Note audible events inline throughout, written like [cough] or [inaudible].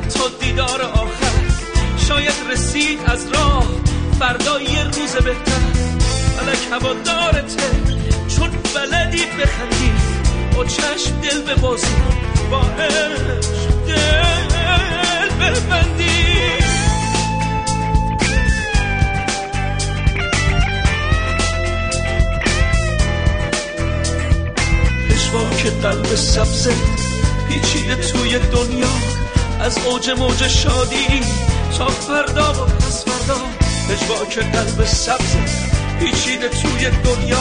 حتی دیدار آخر. شاید رسید از راه فردا یه روز بهتر. فلک هوادارته چون بلدی بخندی. با چشم دل به بازی با عشق دل ببندی. که قلب سبزه پیچیده توی دنیا. از اوج موج شادی تا فردا و پس فردا که قلب سبزه پیچیده توی دنیا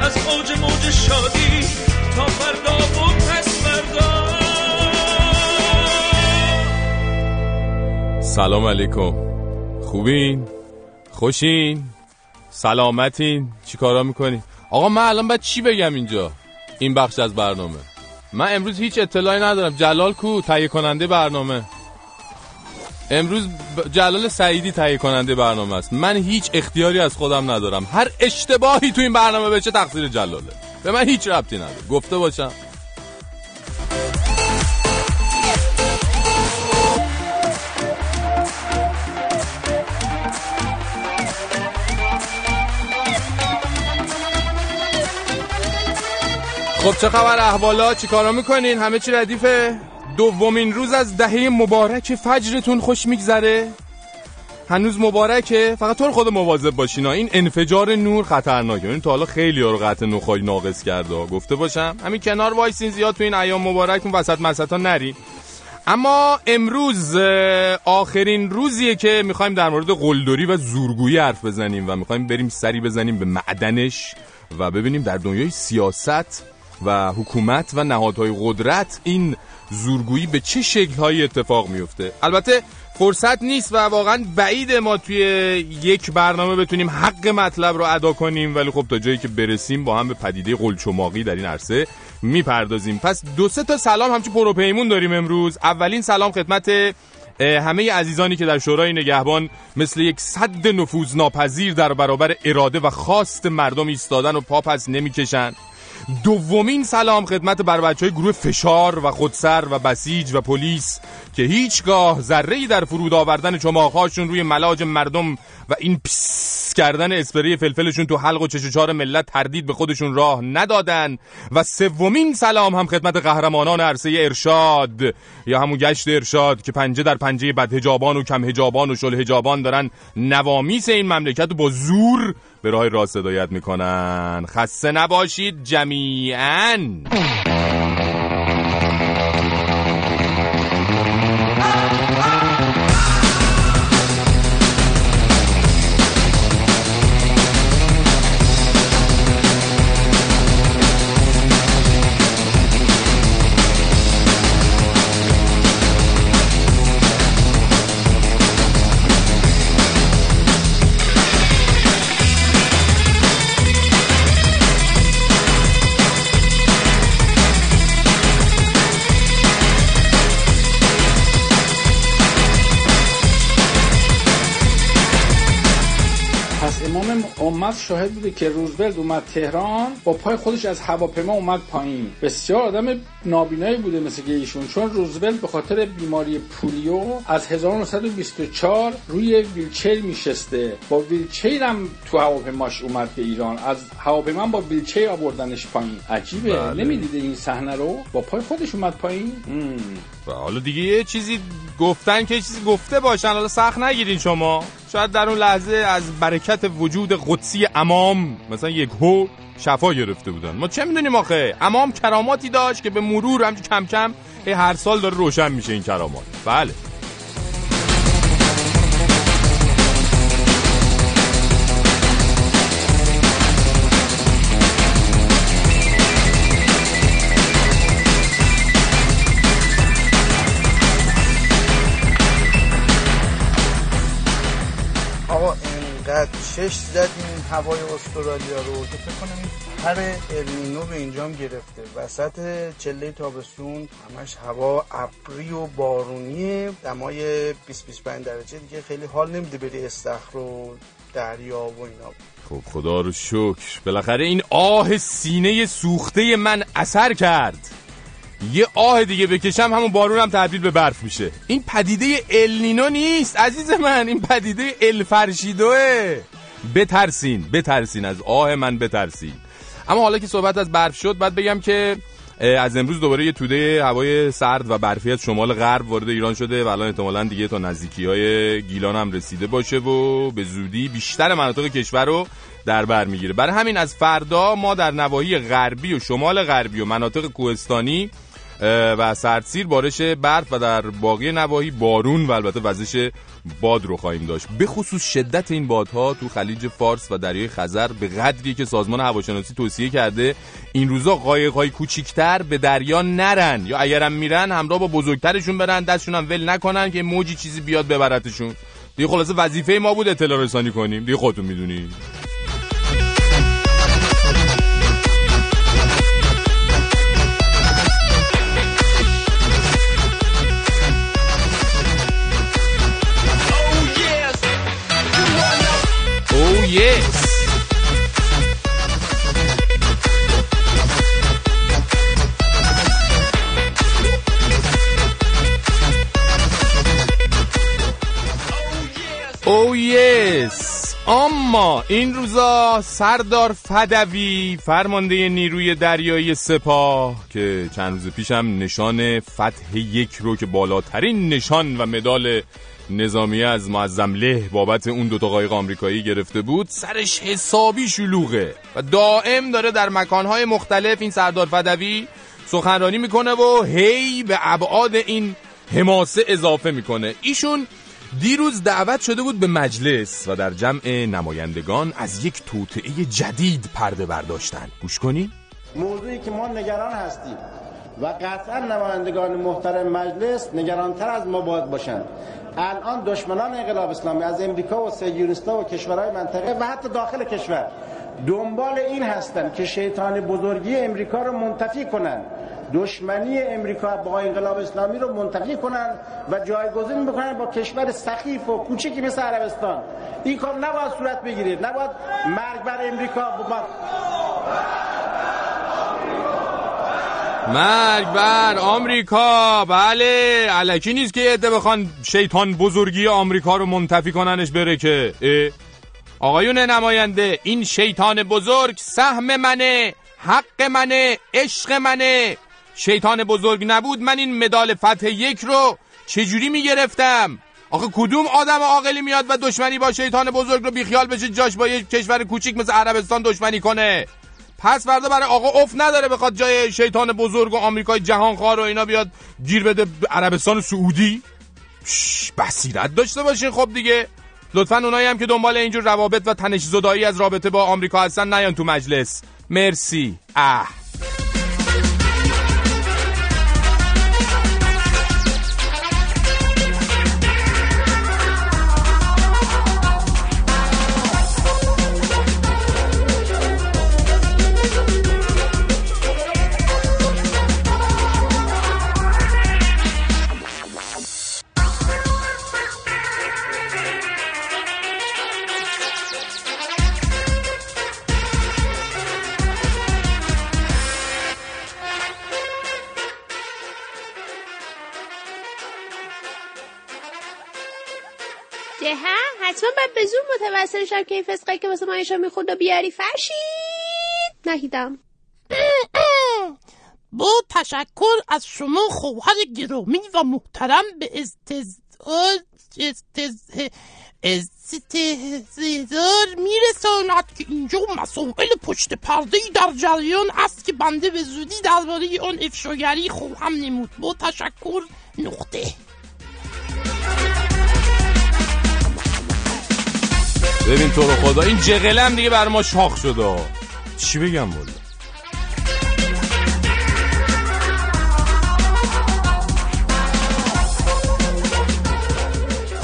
از اوج موج شادی تا فردا و پس فردا سلام علیکم خوبین؟ خوشین؟ سلامتین؟ چی کارا می‌کنین؟ آقا من الان باید چی بگم اینجا؟ این بخش از برنامه من امروز هیچ اطلاعی ندارم. جلال کو تهیه کننده برنامه. امروز جلال سعیدی تهیه کننده برنامه است. من هیچ اختیاری از خودم ندارم. هر اشتباهی تو این برنامه بشه تقصیر جلاله. به من هیچ ربطی نداره. گفته باشم. خب چه خبر احوالا؟ چی کارا می‌کنین؟ همه چی ردیفه؟ دومین روز از دهه مبارک فجرتون خوش میگذره. هنوز مبارکه فقط طور خود مواظب باشین این انفجار نور خطرناکه. این تا حالا خیلی رو قطع نخای ناقص کرده گفته باشم. همین کنار وایسین زیاد تو این ایام مبارک اون وسط مسطا نرین اما امروز آخرین روزیه که می‌خوایم در مورد قلدری و زورگویی حرف بزنیم و می‌خوایم بریم سری بزنیم به معدنش و ببینیم در دنیای سیاست و حکومت و نهادهای قدرت این زورگویی به چه شکلهایی اتفاق میفته البته فرصت نیست و واقعا بعید ما توی یک برنامه بتونیم حق مطلب رو ادا کنیم ولی خب تا جایی که برسیم با هم به پدیده قلچماقی در این عرصه می‌پردازیم. پس دو سه تا سلام همچون پروپیمون داریم امروز. اولین سلام خدمت همه عزیزانی که در شورای نگهبان مثل یک صد نفوذ ناپذیر در برابر اراده و خواست مردم ایستادن و پاپس نمی‌کشن دومین سلام خدمت بر بچه های گروه فشار و خودسر و بسیج و پلیس. که هیچگاه ذره در فرود آوردن چماقهاشون روی ملاج مردم و این پس کردن اسپری فلفلشون تو حلق و چشوچار ملت تردید به خودشون راه ندادن. و سومین سلام هم خدمت قهرمانان عرصه ارشاد یا همون گشت ارشاد که پنجه در پنجه بدهجابان و کم هجابان و شل هجابان دارن نوامیس این مملکت با زور به راه راست هدایت می‌کنن. خسته نباشید جمیعا. امت شاهد بوده که روزولت اومد تهران با پای خودش از هواپیما اومد پایین. بسیار آدم نابینایی بوده مثل که ایشون چون روزولت به خاطر بیماری پولیو از 1924 روی ویلچر میشسته. با ویلچر هم تو هواپیماش اومد به ایران. از هواپیما با ویلچر آوردنش پایین. عجیبه. بله. نمی‌دیده این صحنه رو؟ با پای خودش اومد پایین؟ و حالا دیگه یه چیزی گفتن که چیزی گفته باشن حالا سخت نگیرین شما. شاید در اون لحظه از برکت وجود قدسی امام مثلا یک هو شفا گرفته بودن. ما چه می‌دونیم آخه؟ امام کراماتی داشت که به مرور همچون کم کم هر سال داره روشن میشه این کرامات. بله. چش زدیم هوای استرالیا رو. که فکر کنم پر النینو به اینجام گرفته. وسط چله تابستون همش هوا ابری و بارونی دمای 20 25 درجه دیگه خیلی حال نمیده بری استخر و دریا و اینا. خب خدا رو شکر. بالاخره این آه سینه سوخته من اثر کرد. یه آه دیگه بکشم همون بارون هم تبدیل به برف میشه. این پدیده النینو نیست عزیز من. این پدیده الفرشیدوه بترسین بترسین از آه من بترسین. اما حالا که صحبت از برف شد بعد بگم که از امروز دوباره یه توده هوای سرد و برفی از شمال غرب وارد ایران شده و الان احتمالا دیگه تا نزدیکی های گیلان هم رسیده باشه و به زودی بیشتر مناطق کشور رو در بر می‌گیره. برای همین از فردا ما در نواحی غربی و شمال غربی و مناطق کوهستانی و سردسیر بارش برف و در باقی نواحی بارون و البته وزش باد رو خواهیم داشت. به خصوص شدت این بادها تو خلیج فارس و دریای خزر به قدری که سازمان هواشناسی توصیه کرده این روزا قایق‌های کوچیکتر به دریا نرن یا اگرم میرن همراه با بزرگترشون برن دستشون هم ول نکنن که موجی چیزی بیاد ببرتشون. دیگه خلاصه وظیفه ما بود اطلاع رسانی کنیم. دیگه خودتون می‌دونید yes. او یس اما این روزا سردار فدوی فرمانده نیروی دریایی سپاه که چند روز پیشم نشان فتح یک رو که بالاترین نشان و مدال نظامی از معظم له بابت اون دوتا قایق آمریکایی گرفته بود سرش حسابی شلوغه و دائم داره در مکانهای مختلف این سردار فدوی سخنرانی می‌کنه و هی به ابعاد این حماسه اضافه می‌کنه ایشون دیروز دعوت شده بود به مجلس و در جمع نمایندگان از یک توطعه جدید پرده برداشتن گوش کنی؟ موضوعی که ما نگران هستیم و قطعا نمایندگان محترم مجلس نگرانتر از ما باید باشند. الان دشمنان انقلاب اسلامی از امریکا و سیونستا و کشورهای منطقه و حتی داخل کشور دنبال این هستند که شیطان بزرگی امریکا رو منتفی کنند دشمنی امریکا با انقلاب اسلامی رو منتفی کنند و جایگزین بکنند با کشور سخیف و کوچکی مثل عربستان. این کار نباید صورت بگیرید نباید مرگ بر امریکا بمار. مرگ بر آمریکا. بله علکی نیست که عده بخوان شیطان بزرگی آمریکا رو منتفی کننش بره که. آقایون نماینده این شیطان بزرگ سهم منه حق منه عشق منه. شیطان بزرگ نبود من این مدال فتح یک رو چجوری می‌گرفتم؟ آخه کدوم آدم عاقلی میاد و دشمنی با شیطان بزرگ رو بیخیال بشه جاش با یک کشور کوچیک مثل عربستان دشمنی کنه؟ پس فردا برای آقا اف نداره بخواد جای شیطان بزرگ و آمریکای جهانخوار و اینا بیاد گیر بده عربستان سعودی؟ بصیرت داشته باشین خب دیگه. لطفا اونایی هم که دنبال اینجور روابط و تنش زدایی از رابطه با آمریکا هستن نیان تو مجلس. مرسی. اه. به زور متوسل شم که این فسقه که واسه مایشا می‌خوند و بیاری فرشید. نهیدم. با تشکر از شما خواهر گرامی و محترم به استز... استز... استهزار میرساند که اینجا مسائل پشت پرده در جریان است که بنده به زودی درباره آن افشاگری خواهم نمود. با تشکر نقطه. ببین تو رو خدا این جغلم دیگه بر ما شاخ شده. چی بگم بولا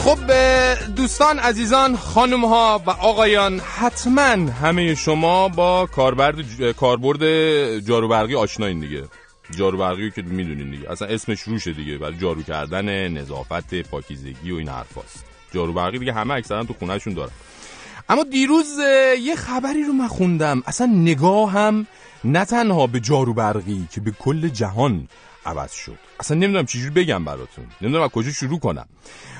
خب دوستان عزیزان خانم ها و آقایان حتما همه شما با کاربرد کاربرد جاروبرقی آشناین دیگه. جاروبرقی که می‌دونین دیگه. اصلا اسمش روشه دیگه برای جارو کردن نظافت پاکیزگی و این حرفاست. جاروبرقی دیگه همه اکثرا تو خونهشون دارن. اما دیروز یه خبری رو من خوندم. اصلا نگاهم نه تنها به جارو برقی که به کل جهان عوض شد. اصلا نمی‌دونم چجوری بگم براتون. نمی‌دونم از کجا شروع کنم.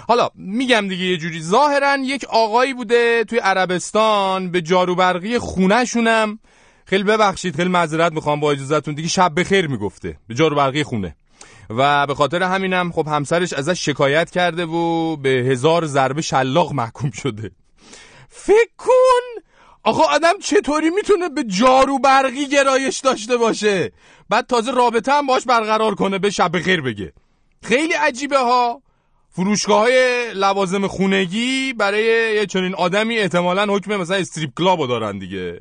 حالا میگم دیگه یه جوری. ظاهرا یک آقایی بوده توی عربستان به جارو برقی خونهشونم. خیلی ببخشید خیلی معذرت می‌خوام با اجازهتون. دیگه شب بخیر می‌گفته. به جارو برقی خونه. و به خاطر همینم خب همسرش ازش شکایت کرده و به هزار ضربه شلاق محکوم شده. فکر کن! آقا آدم چطوری می‌تونه به جارو برقی گرایش داشته باشه؟ بعد تازه رابطه هم باش برقرار کنه به شب خیر بگه. خیلی عجیبه ها. فروشگاه های لوازم خونگی برای یه چنین آدمی احتمالا حکم مثلا استریپ کلابو دارن دیگه.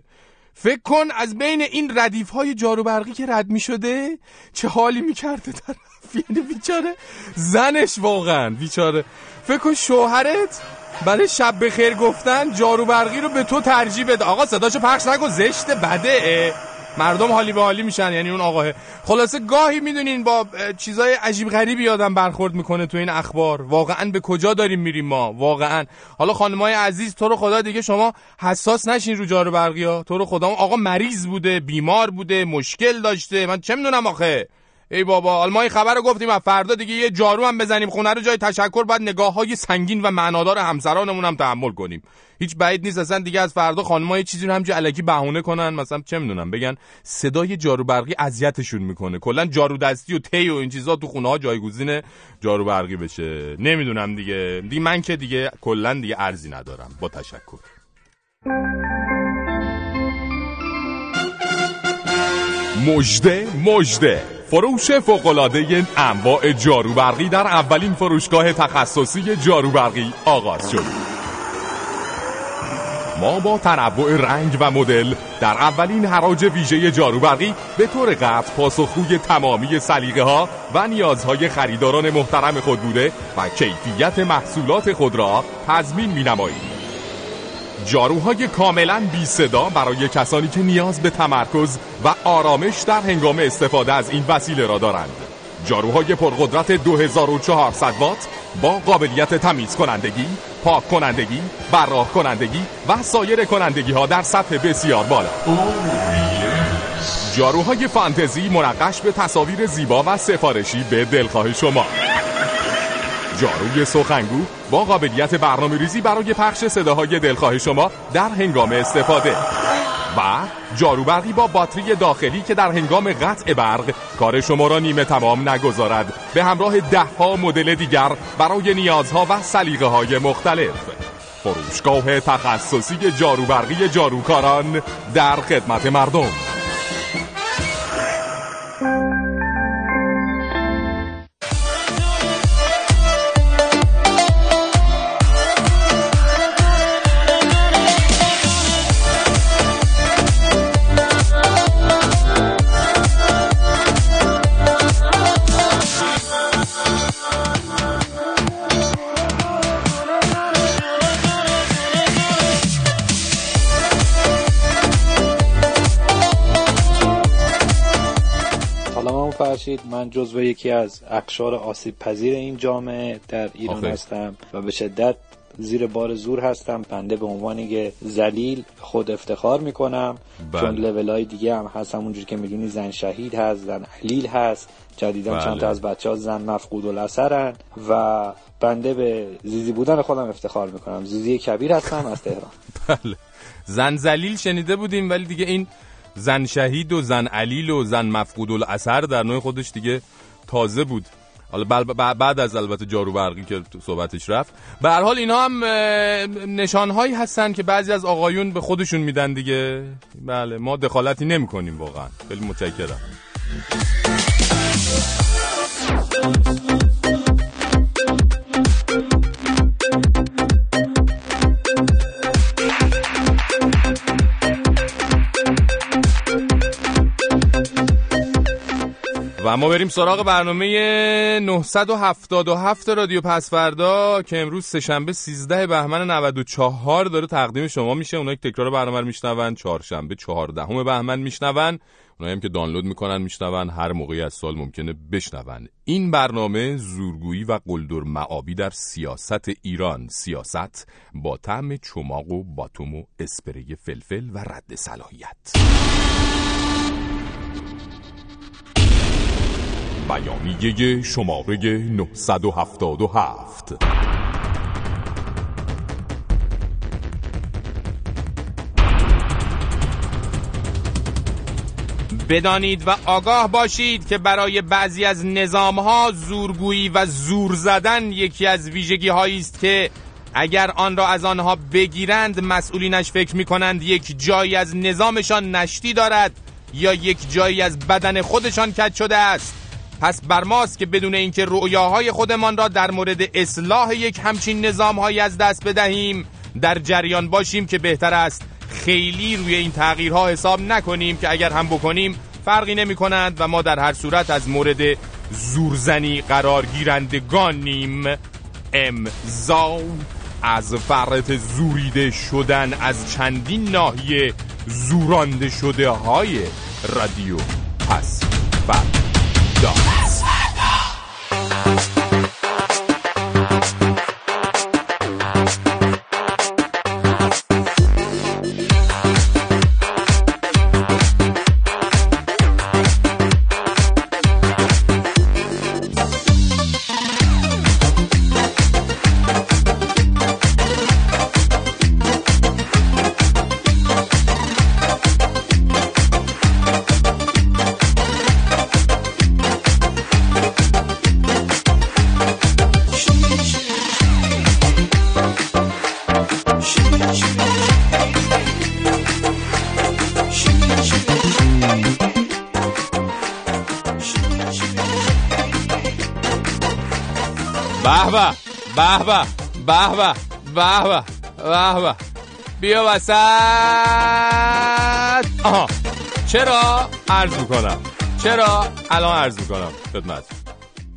فکر کن از بین این ردیف های جارو برقی که رد می شده چه حالی می کرده طرف. [laughs] یعنی بیچاره زنش واقعا بیچاره. فکر کن شوهرت برای شب بخیر گفتن جارو برقی رو به تو ترجیح بده. آقا صداشو پخش نکن زشت بده. مردم حالی به حالی میشن یعنی اون آقاه. خلاصه گاهی می‌دونین با چیزای عجیب غریبی آدم برخورد می‌کنه تو این اخبار. واقعا به کجا داریم میریم ما؟ واقعا. حالا خانمای عزیز تو رو خدا دیگه شما حساس نشین رو جارو برقی ها. تو رو خدا آقا مریض بوده بیمار بوده مشکل داشته. من چه می‌دونم آخه؟ ای بابا این خبر رو گفتیم و فردا دیگه یه جارو هم بزنیم خونه رو جای تشکر بعد نگاه های سنگین و معنادار همسرانمون هم تحمل کنیم. هیچ بعید نیست اصلا دیگه از فردا خانم‌ها یه چیزی رو همینجوری الکی بهونه کنن. مثلا چه می‌دونم بگن صدای جارو برقی اذیتشون می‌کنه. کلا جارو دستی و تی و این چیزا تو خونه ها جایگزین جارو برقی بشه. نمی‌دونم دیگه. دیگه من که دیگه کلا دیگه ارزی ندارم. با تشکر. مجده مجده فروش فوق‌العاده انواع جارو برقی در اولین فروشگاه تخصصی جارو برقی آغاز شد ما با تنوع رنگ و مدل در اولین حراج ویژه جارو برقی به طور قطع پاسخگوی تمامی سلیقه ها و نیازهای خریداران محترم خود بوده و کیفیت محصولات خود را تضمین می نماییم. جاروهای کاملا بی صدا برای کسانی که نیاز به تمرکز و آرامش در هنگام استفاده از این وسیله را دارند. جاروهای پرقدرت 2400 وات با قابلیت تمیز کنندگی، پاک کنندگی، براح کنندگی و سایر کنندگی ها در سطح بسیار بالا. جاروهای فانتزی منقش به تصاویر زیبا و سفارشی به دلخواه شما. جاروی سخنگو با قابلیت برنامه ریزی برای پخش صداهای دلخواه شما در هنگام استفاده. و جارو برقی با باتری داخلی که در هنگام قطع برق کار شما را نیمه تمام نگذارد. به همراه ده ها مدل دیگر برای نیازها و سلیقه های مختلف. فروشگاه تخصصی جارو برقی جاروکاران در خدمت مردم. فرشید من جزو یکی از اقشار آسیب پذیر این جامعه در ایران آخه. هستم و به شدت زیر بار زور هستم. بنده به عنوان که زلیل خود افتخار می‌کنم. بله. چون لول های دیگه هم هست. همونجور که می‌دونی زن شهید هست زن علیل هست. جدیدا بله. چند تا از بچه ها زن مفقود الاثرن و بنده به زیزی بودن خودم افتخار می‌کنم. زیزی کبیر هستم از تهران. [laughs] بله. زن زلیل شنیده بودیم ولی دیگه این زن شهید و زن علیل و زن مفقود الاثر در نوع خودش دیگه تازه بود. حالا بعد از البته جارو برقی که صحبتش رفت. به هر حال اینا هم نشانهایی هستن که بعضی از آقایون به خودشون میدن دیگه. بله ما دخالتی نمی کنیم واقعا. خیلی متشکرم. و اما بریم سراغ برنامه 977 رادیو پسفردا که امروز سهشنبه 13 بهمن 94 داره تقدیم شما میشه. اونایی که تکرار برنامه رو میشنون چهارشنبه 14 بهمن میشنون. اونایی هم که دانلود می‌کنن میشنون. هر موقعی از سال ممکنه بشنون. این برنامه زورگویی و قلدر معابی در سیاست ایران. سیاست با طعم چماق و باتوم و اسپری فلفل و رد صلاحیت. بیانیه شماره 977 بدانید و آگاه باشید که برای بعضی از نظامها زورگویی و زور زدن یکی از ویژگی هایی است که اگر آن را از آنها بگیرند مسئولینش فکر می کنند یک جایی از نظامشان نشتی دارد یا یک جایی از بدن خودشان کج شده است. پس بر ماست که بدون اینکه رؤیاهای خودمان را در مورد اصلاح یک همچین نظامهایی از دست بدهیم در جریان باشیم که بهتر است خیلی روی این تغییرها حساب نکنیم که اگر هم بکنیم فرقی نمی کنند و ما در هر صورت از مورد زورزنی قرار گیرندگانیم امضا از فرط زوریده شدن از چندین ناحیه زورانده شده های رادیو. پس فردا dance. به به بیا وسط. آها. چرا عرض می‌کنم؟ چرا الان عرض می‌کنم خدمت؟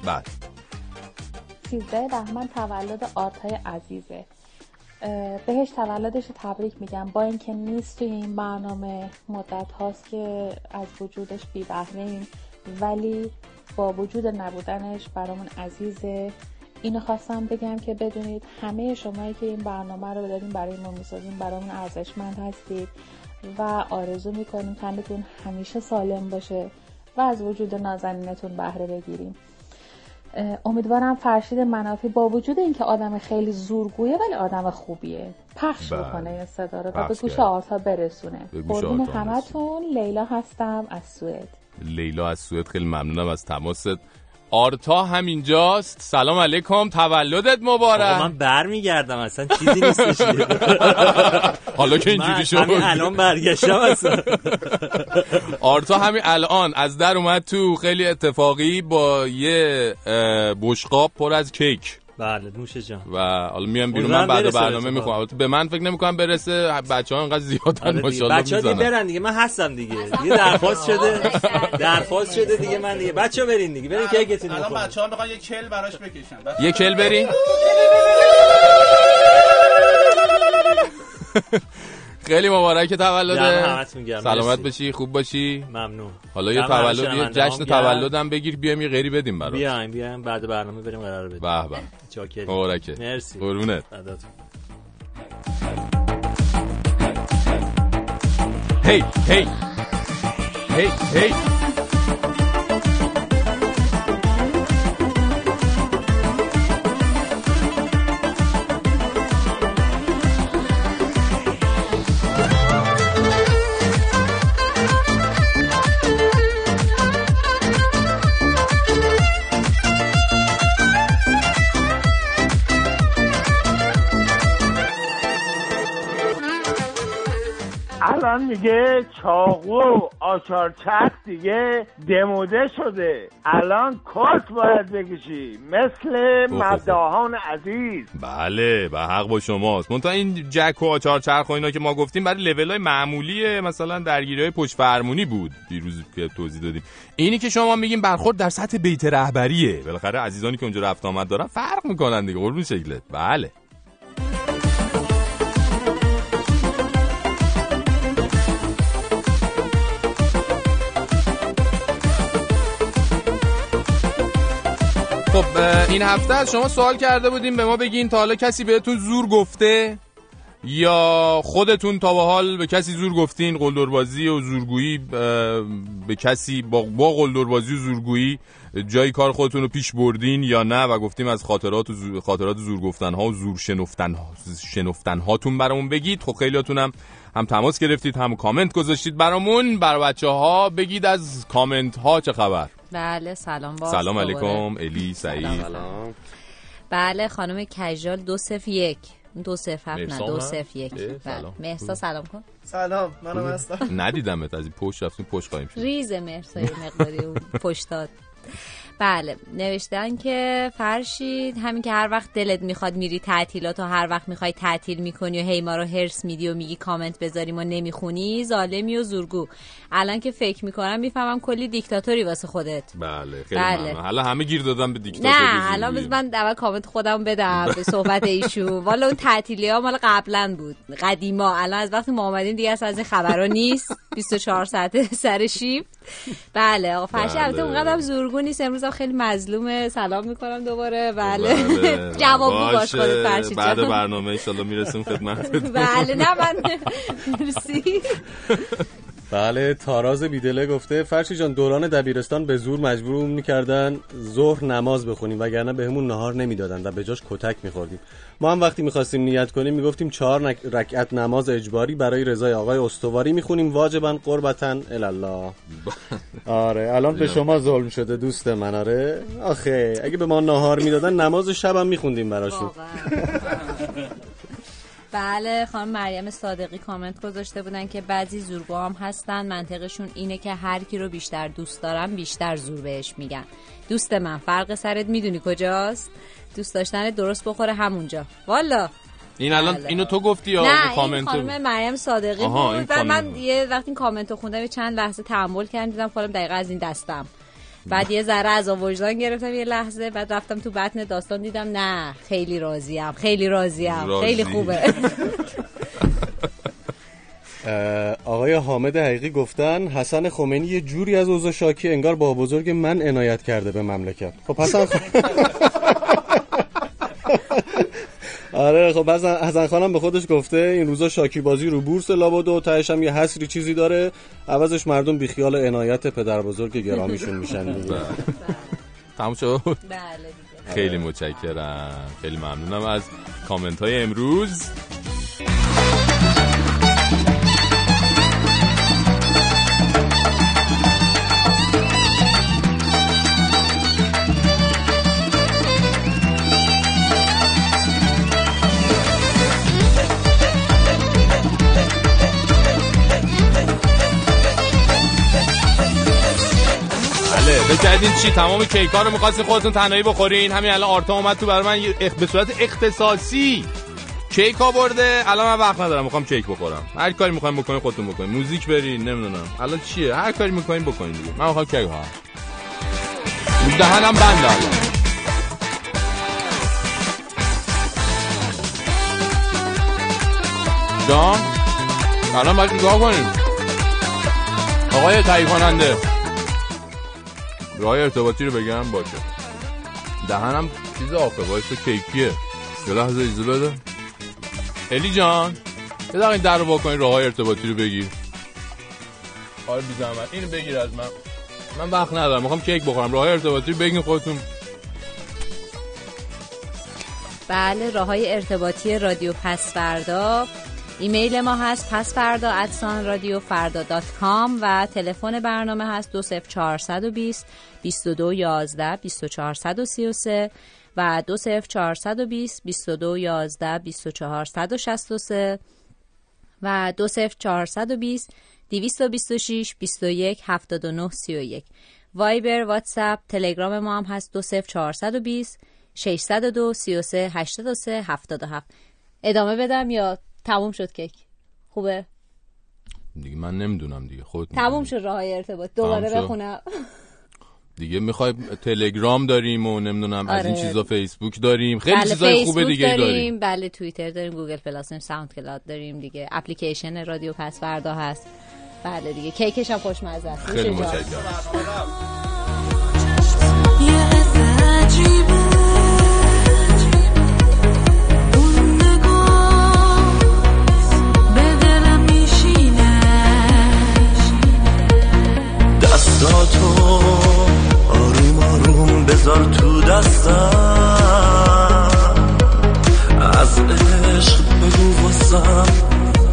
بعد. 13 بهمن تولد آرتای عزیزه. بهش تولدش تبریک میگم. با اینکه نیست توی این برنامه مدت هاست که از وجودش بی ولی با وجود نبودنش برامون عزیزه. اینو خواستم بگم که بدونید همه شمایی که این برنامه رو داریم برای ما می‌سازیم برامون ارزشمند هستید و آرزو می‌کنیم تنتون همیشه سالم باشه و از وجود نازنینتون بهره بگیریم. امیدوارم فرشید منافی با وجود اینکه آدم خیلی زورگویه ولی آدم خوبیه. پخش. بکنه این صدا رو و به گوش. آرتا برسونه. قربون همتون لیلا هستم از سوئد. لیلا از سوئد خیلی ممنونم از تماست. آرتا همینجاست. سلام علیکم. تولدت مبارک. من برمیگردم. اصلا چیزی نیستش. [laughs] حالا که من اینجوری شد. همین الان برگشتم اصلا. آرتا همین الان از در اومد تو خیلی اتفاقی با یه بشقاب پر از کیک. بله نوش جان. و حالا میام بیرون من بعد برنامه. می‌خوام. به من فکر نمی‌کنم برسه بچه ها انقدر زیادن آره. ماشاءالله بچه ها دیگه برن دیگه. من هستم دیگه. دیگه درخواست شده. درخواست شده دیگه من دیگه. بچه ها برین دیگه. برین کیکتون الان بخورین. بچه ها می‌خوان یه کل براش بکشن. یه کل بری [laughs] [laughs] خیلی مبارک تولد. سلامت. بشی خوب باشی. ممنون. حالا یه تولد یه جشن. تولدم بگیر بیام یه غیری بدیم برات. بیایم بیایم. بعد برنامه بریم قرار بدیم. به به. چاکریم. مبارکه. مرسی. قربونت. هی هی. هی هی. الان میگه چاقو و آچار چک دیگه دموده شده. الان کت باید بکشی مثل مداهان عزیز. بله به حق با شماست. منتها این جک و آچار چرخ و اینا که ما گفتیم برای لول های معمولی مثلا درگیری های پشت فرمونی بود دیروز که توضیح دادیم. اینی که شما میگیم برخورد در سطح بیت رهبریه. بالاخره عزیزانی که اونجا رفت آمد دارن فرق می‌کنن دیگه قربون شکلت. بله. این هفته از شما سوال کرده بودیم به ما بگین تا حالا کسی بهتون زور گفته؟ یا خودتون تا به حال به کسی زور گفتین قلدربازی و زورگویی به کسی با, با قلدربازی و زورگویی جای کار خودتون رو پیش بردین یا نه؟ و گفتیم از خاطرات و زور خاطرات زور گفتن ها و زور شنفتن ها شنفتن هاتون برامون بگید. خب خیلیاتون هم هم تماس گرفتید هم کامنت گذاشتید برامون. بر بچه ها بگید از کامنت ها چه خبر. بله سلام با سلام علیکم الی سعید. بله خانم کژال دو صف یک. دو صف هفت نه دو؟ صف یک. بله. سلام. مهسا سلام کن. سلام منم هستم. ندیدمت از این پشت رفتیم پشت خواهیم شد ریز مهسا مقداری اون پشت داد بله نوشتن که فرشید همین که هر وقت دلت می‌خواد میری تعطیلات و هر وقت می‌خوای تعطیل می‌کنی و هی ما رو هرس میدی و میگی کامنت بذاریم و نمی‌خونی ظالمی و زورگو. الان که فکر می‌کنم می‌فهمم کلی دیکتاتوری واسه خودت. بله خیلی بله. حالا همه گیر دادن به دیکتاتوری نه الان. بذار من اول کامنت خودم بدم به صحبت [laughs] ایشون. والا اون تعطیلی ها مال قبلا بود قدیما. الان از وقتی ما اومدیم دیگه از این خبرها نیست. 24 ساعت [laughs] سر شیفت بله آقا فرشی بله. البته اونقدر زورگو نیست امروز هم خیلی مظلومه سلام می‌کنم دوباره بله بله. [laughs] جواب باش باشه. خودت فرشید بعد. برنامه ایشالله می‌رسیم خدمت [laughs] بله نه من مرسی بله تاراز بیدله گفته فرشی جان دوران دبیرستان به زور مجبورمون می‌کردن ظهر نماز بخونیم وگرنه بهمون نهار نمی‌دادن و به جاش کتک میخوردیم. ما هم وقتی می‌خواستیم نیت کنیم می‌گفتیم چهار رکعت نماز اجباری برای رضای آقای استواری می‌خونیم. واجبا قربتا الله [laughs] آره الان به شما ظلم شده دوست من. آره. آخه اگه به ما نهار می‌دادن نماز شبم میخوندیم براشون. بله خانم مریم صادقی کامنت گذاشته بودن که بعضی زورگو هم هستن. منطقشون اینه که هر کی رو بیشتر دوست دارن بیشتر زور بهش میگن. دوست من فرق سرت می‌دونی کجاست؟ دوست داشتن درست بخوره همونجا. والا. این الان بله. اینو تو گفتی یا نه کامنت خانم مریم صادقی بود. و من. یه وقتی این کامنت رو خوندم یه چند لحظه تحمل کردم دیدم خودم دقیقا از این دستم. بعد یه ذره از وجدان گرفتم یه لحظه بعد رفتم تو بطن داستان دیدم نه خیلی راضیم خیلی راضیم راضی. خیلی خوبه آقای حامد حقیقی گفتن حسن خمینی یه جوری از اوضاع شاکی انگار با بزرگ من عنایت کرده به مملکت خب حسن خ... [laughs] آره خب حسن حسن خانم به خودش گفته این روزا شاکی بازی رو بورس لابد و تهش هم یه حسری چیزی داره. عوضش مردم بیخیال عنایت پدر بزرگ گرامیشون میشن دیگه. تموم شد؟ بله خیلی متشکرم. خیلی ممنونم از کامنت های امروز. بکردین چی؟ تمام کیکا رو می‌خواستین خودتون تنهایی بخورین. همین الان آرتا اومد تو برای من اخ... به صورت اختصاصی کیک آورده. الان من وقت ندارم می‌خوام کیک بخورم. هر کاری می‌خوایم بکنین خودتون بکنین موزیک برین نمی‌دونم. الان چیه؟ هر کاری می‌کنین بکنین دیگه. من می‌خوام کیک بخورم. دهنم بنده الان. جان الان باید نگاه کنیم؟ آقای کننده راه ارتباطی رو بگم باشه. دهنم چیز آخه باعث کیکیه یه لحظه اجازه بده. الی جان یه دقیقه این در رو باکنی راه ارتباطی رو بگیر آره بی زحمت. اینو بگیر از من. من وقت ندارم می‌خوام کیک بخورم. راه ارتباطی رو بگین خودتون. بله راه های ارتباطی رادیو پس فردا. ایمیل ما هست پس فردا at sign رادیو فردا dot com و تلفن برنامه هست دو صفر چهارصد بیست دو یازده بیست و چهارصد و سی و سه و دو سف چهارصد و بیست بیست و دو یازده بیست و چهارصد و شست و سه و دو صفر چهارصد و بیست دیویست و بیست و شیش بیست و یک هفتاد و نه سی و یک وایبر واتساپ تلگرام ما هم هست دو صفر چهارصد و بیست ششصد و دو سی و سه هشتاد و سه هفتاد و هفت ادامه بدم یا تموم شد کیک. خوبه؟ دیگه من نمی‌دونم دیگه خود تموم شد راه ارتباط. دوباره. بخونم. دیگه می‌خوای تلگرام داریم و نمی‌دونم از این آره. چیزا فیسبوک داریم. خیلی بله چیزای خوبه دیگه داریم, داریم. بله توییتر داریم گوگل پلاس داریم ساوند کلاد داریم دیگه. اپلیکیشن رادیو پس فردا هست. بله دیگه کیکش هم خوشمزه است. خیلی نوش متشکرم دستاتو آروم آروم بذار تو دستم. از عشق بگو واسم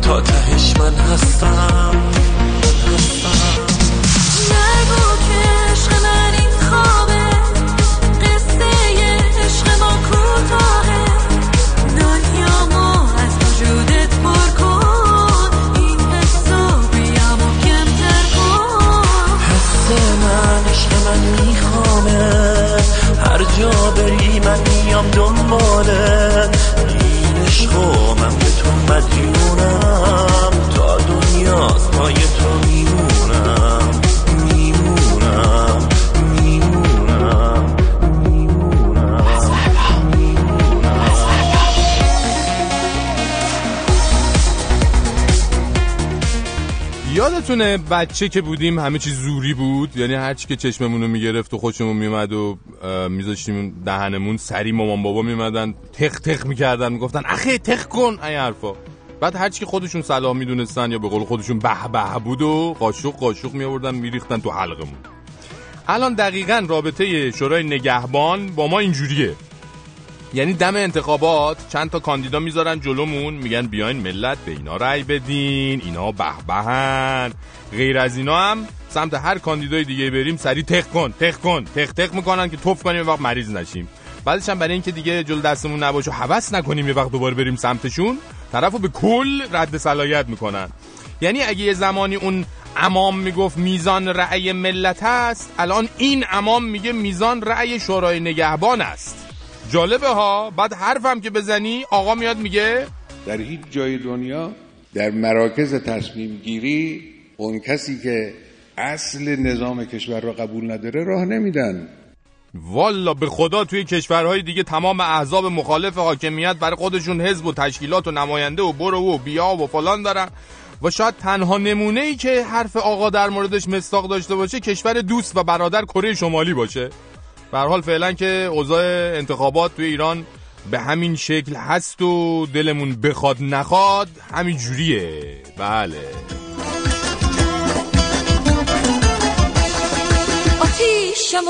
تا تهش من هستم. تو مدیونم تا دنیاست پای تو میمونم. یادتونه بچه که بودیم همه چیز زوری بود؟ یعنی هر چی که چشممون رو می‌گرفت و خوشمون میومد و میذاشتیم دهنمون سری مامان بابا میمدن تق تق می‌کردن می‌گفتن اخه تق کن این حرفا. بعد هر چی که خودشون سلام می‌دونستن یا به قول خودشون به به بود و قاشق قاشق میآوردن میریختن تو حلقمون. الان دقیقا رابطه شورای نگهبان با ما اینجوریه. یعنی دم انتخابات چند تا کاندیدا می‌ذارن جلومون میگن بیاین ملت به اینا رأی بدین اینا به بهن غیر از اینا هم سمت هر کاندیدای دیگه بریم سری تق کن تق کن تق تق می‌کنن که توف کنیم وقت مریض نشیم. بعدش هم برای اینکه دیگه جلو دستمون نباشه و هوس نکنیم یه وقت دوباره بریم سمتشون طرفو به کل رد صلاحیت می‌کنن. یعنی اگه یه زمانی اون امام می‌گفت میزان رأی ملت هست الان این امام میگه میزان رأی شورای نگهبان است. جالبه ها. بعد حرفم که بزنی آقا میاد میگه در هیچ جای دنیا در مراکز تصمیم گیری اون کسی که اصل نظام کشور را قبول نداره راه نمیدن. والا به خدا توی کشورهای دیگه تمام احزاب مخالف حاکمیت برای خودشون حزب و تشکیلات و نماینده و برو و بیا و فلان دارن. و شاید تنها نمونه ای که حرف آقا در موردش مستاق داشته باشه کشور دوست و برادر کره شمالی باشه. به حال فعلا که اوضاع انتخابات توی ایران به همین شکل هست و دلمون بخواد نخواد همین جوریه. بله. آتیشم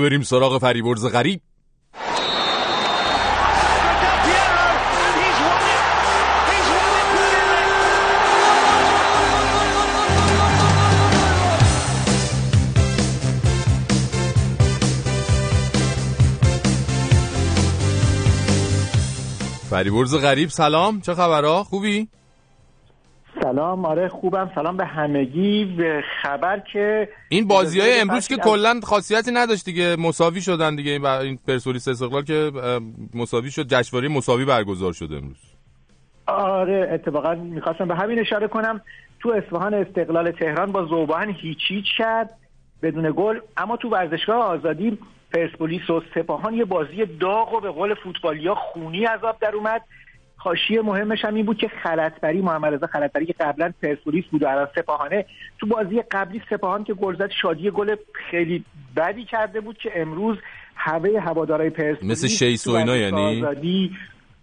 بریم سراغ فریبرز غریب. فریبرز غریب سلام. چه خبرها؟ خوبی؟ سلام آره خوبم سلام به همگی به خبر که این بازی های امروز که کلا خاصیتی نداشت دیگه مساوی شدن دیگه این این پرسپولیس استقلال که مساوی شد جشنواره مساوی برگزار شد امروز. آره اتفاقا می‌خواستم به همین اشاره کنم. تو اصفهان استقلال تهران با زوبان هیچ هیچ کرد بدون گل. اما تو ورزشگاه آزادی پرسپولیس و سپاهان یه بازی داغ و به قول فوتبالیا خونی از آب در اومد. حاشیه مهمش هم این بود که خلطبری محمد رضا خلطبری که قبلا پرسپولیس بود و الان سپاهانه تو بازی قبلی سپاهان که گل زد شادی گل خیلی بدی کرده بود که امروز همه هوادارهای پرسپولیس مثل شیس و اینا یعنی؟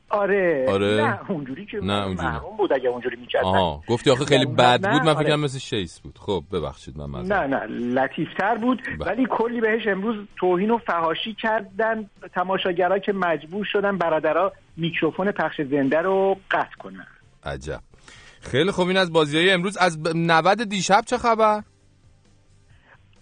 آره آره. نه اونجوری که نه، اونجوری. محروم بود اگه اونجوری می‌کردن آها گفتی آخه خیلی بد بود من آره. فکرم مثل شیس بود خب ببخشید من معذرت. نه نه لطیفتر بود بله. ولی کلی بهش امروز توهین و فهاشی کردن تماشاگرها که مجبور شدن برادرها میکروفون پخش زنده رو قطع کنن عجب خیلی خوب این از بازی های امروز از ب- 90 دیشب چه خبر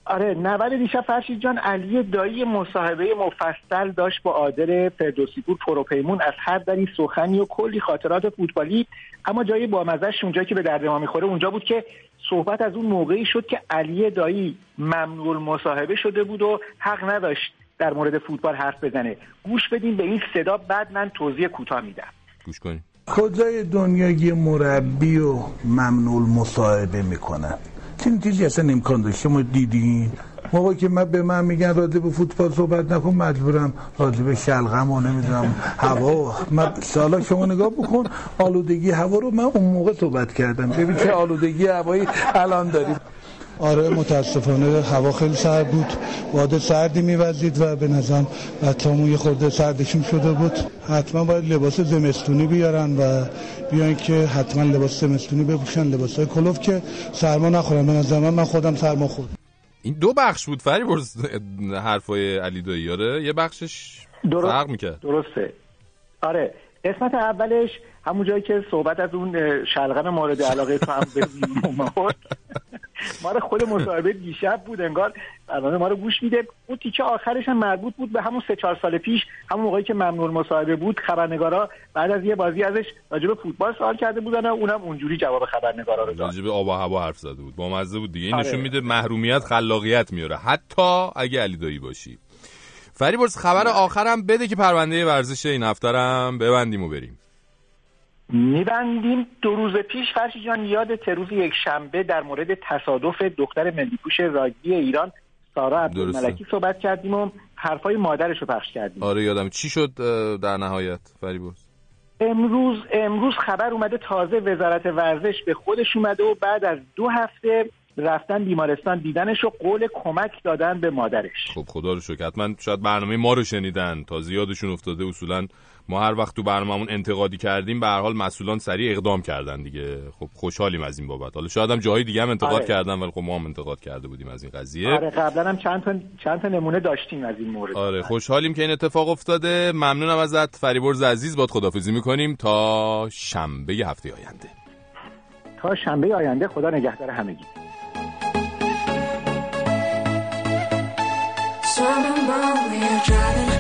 آره 90 دیشب فرشید جان علی دایی مصاحبه مفصل داشت با عادل فردوسی پور پروپیمون از هر دری سخنی و کلی خاطرات فوتبالی اما جای بامزش اونجا که به درد ما می‌خوره اونجا بود که صحبت از اون موقعی شد که علی دایی ممنوع مصاحبه شده بود و حق نداشت در مورد فوتبال حرف بزنه. گوش بدین به این صدا بعد من توضیح کوتاه میدم. گوش کنیم کجای دنیا یه مربی و ممنوع مصاحبه می‌کنن؟ چنین چیزی اصلا امکان داشت. شما دیدین موقعی که من به من میگن راجع به فوتبال صحبت نکن مجبورم راجع به شلغم و نمی‌دونم هوا من سالا شما نگاه بکن آلودگی هوا رو من اون موقع صحبت کردم. ببین چه آلودگی هوایی الان داریم. آره متاسفانه هوا خیلی سرد بود. باد سردی میوزید و به نظرم بچه‌مون یه خورده سردشون شده بود. حتما باید لباس زمستونی بیارن و بیان که حتما لباس زمستونی بپوشن لباس های کلوف که سرما نخورن. به نظر من من خودم سرما خورد این دو بخش بود فری برز حرفای علی دایی. آره یه بخشش درست. فرق می‌کرد. درسته. آره قسمت اولش همون جایی که صحبت از اون شلغم مورد علاقه تو هم [laughs] ما رو خود مصاحبه دیشب بود انگار برنامه ما رو گوش میده. اون تیکه آخرش هم مربوط بود به همون سه چهار سال پیش همون موقعی که ممنون مصاحبه بود خبرنگارا بعد از یه بازی ازش راجع به فوتبال سوال کرده بودن و اونم اونجوری جواب خبرنگارا رو داد. راجع به آب و هوا حرف زده بود. با مزه بود دیگه. این آره. نشون میده محرومیت خلاقیت میاره. حتی اگه علی دایی باشی. فری برز خبر آخرم بده که پرونده ورزش این هفته ببندیم و بریم. میبندیم. دو روز پیش فرشی جان یاد روز یک شنبه در مورد تصادف دختر ملیپوش راگبی ایران سارا عبدالملکی صحبت کردیم و حرفای مادرش رو پخش کردیم. آره یادم. چی شد در نهایت فری برز امروز امروز خبر اومده تازه وزارت ورزش به خودش اومده و بعد از دو هفته رفتن بیمارستان دیدنش و قول کمک دادن به مادرش. خب خدا رو شکر. حتما شاید برنامه ما رو شنیدن تا زیادشون افتاده اصولا ما هر وقت تو برنامه‌مون انتقادی کردیم به هر حال مسئولان سریع اقدام کردن دیگه. خب خوشحالیم از این بابت. حالا شاید هم جاهای دیگه هم انتقاد آره. کردن ولی خب ما هم انتقاد کرده بودیم از این قضیه. آره قبلا هم چند تا چند تا نمونه داشتیم از این مورد. آره خوشحالیم که این اتفاق افتاده. ممنونم ازت. فریبرز عزیز باد خدافزی می‌کنیم. تا شنبه هفته آینده. تا شنبه آینده خدا نگهدار همگی. Swimming while we are driving, driving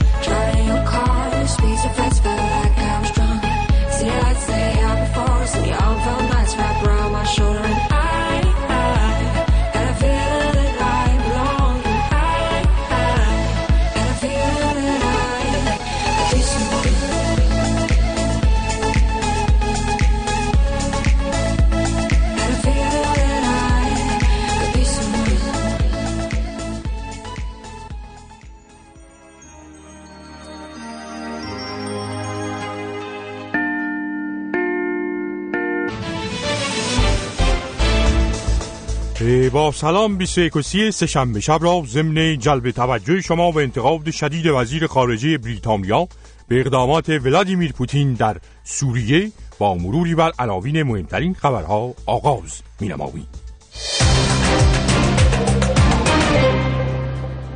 با سلام 21 و 30 سهشنبه شب را ضمن جلب توجه شما و انتقاد شدید وزیر خارجه بریتانیا به اقدامات ولادیمیر پوتین در سوریه با مروری بر عناوین مهمترین خبرها آغاز مینماییم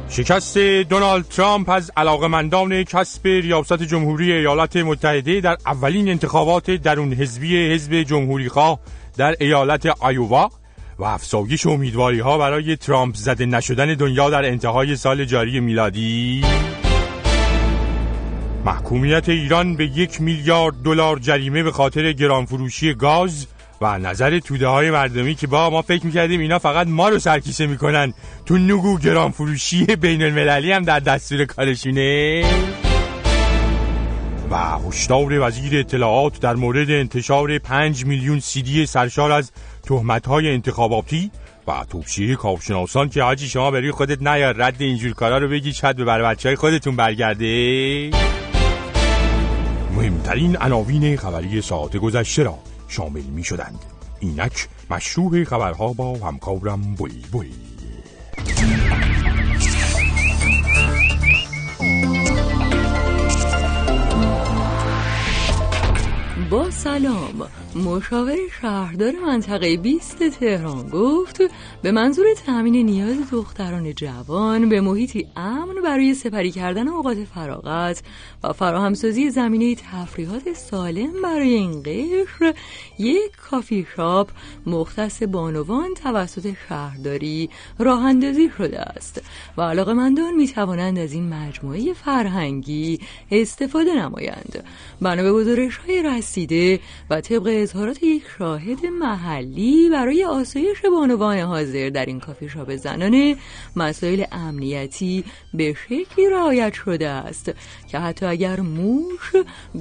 شکست دونالد ترامپ از علاقمندان کسب ریاست جمهوری ایالات متحده در اولین انتخابات درون حزبی حزب جمهوری خواه در ایالت آیووا و افزایش امیدواری ها برای ترامپ زده نشدن دنیا در انتهای سال جاری میلادی. محکومیت ایران به یک میلیارد دلار جریمه به خاطر گرانفروشی گاز و نظر توده های مردمی که با ما فکر می‌کردیم اینا فقط ما رو سرکیسه می‌کنن. تو نگو گرانفروشی بین المللی هم در دستور کارشونه. و هشدار وزیر اطلاعات در مورد انتشار 5 میلیون سیدی سرشار از تهمت‌های انتخاباتی و توصیه کارشناسان که حاجی شما بری خودت نیار رد اینجور کارا رو بگی شاید به بر بچه های خودتون برگرده. مهمترین عناوین خبری ساعت گذشته را شامل می شدند اینک مشروع خبرها با همکارم بوی بوی. با سلام. مشاور شهردار منطقه 20 تهران گفت به منظور تأمین نیاز دختران جوان به محیطی امن برای سپری کردن اوقات فراغت و فراهمسازی زمینه تفریحات سالم برای این قشر یک کافی شاپ مختص بانوان توسط شهرداری راه اندازی شده است و علاقمندان می توانند از این مجموعه فرهنگی استفاده نمایند. بنا به گزارش های رسیده و طبق اظهارات یک شاهد محلی برای آسایش بانوان حاضر در این کافی شاپ زنانه مسائل امنیتی به شکلی رعایت شده است که حتی اگر موش،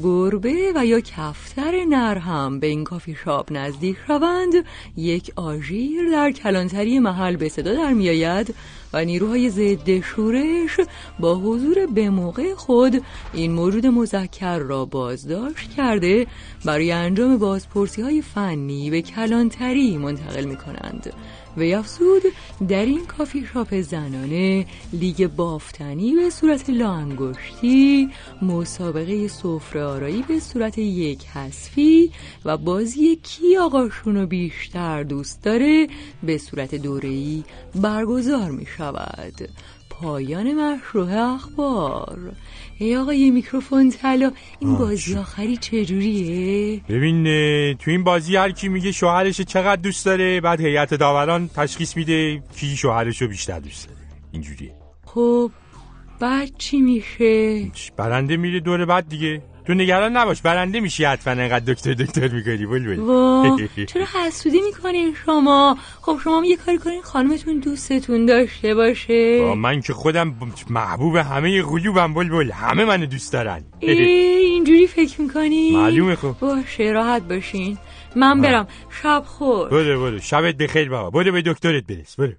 گربه و یا کفتر نر هم به این کافی شاپ نزدیک شوند یک آژیر در کلانتری محل به صدا در میآید. و نیروهای ضد شورش با حضور به موقع خود این موجود مذکر را بازداشت کرده برای انجام بازپرسی های فنی به کلانتری منتقل می کنند و افزود در این کافی شاپ زنانه لیگ بافتنی به صورت لانگشتی مسابقه سفره آرایی به صورت یک حذفی و بازی کی آقاشونو بیشتر دوست داره به صورت دوره‌ای برگزار می شود پایان مشروع اخبار. ای آقای میکروفون طلا این بازی آخری چجوریه؟ ببین تو این بازی هر کی میگه شوهرش چقدر دوست داره بعد هیئت داوران تشخیص میده کی شوهرش رو بیشتر دوست داره. اینجوریه. خب بعد چی میشه؟ برنده میره دور بعد دیگه. تو نگران نباش برنده میشی حتما انقدر دکتر دکتر می‌کنی بلبل. وا [laughs] چرا حسودی می‌کنین شما؟ خب شما یه کاری کنین خانمتون دوستتون داشته باشه. با من که خودم محبوب همه قلوبم بلبل. همه منو دوست دارن. ای اینجوری فکر می‌کنی؟ معلومه خب. باشه راحت باشین. من برم. شب خور برو برو. شبت بخیر بابا. برو به دکترت برس برو.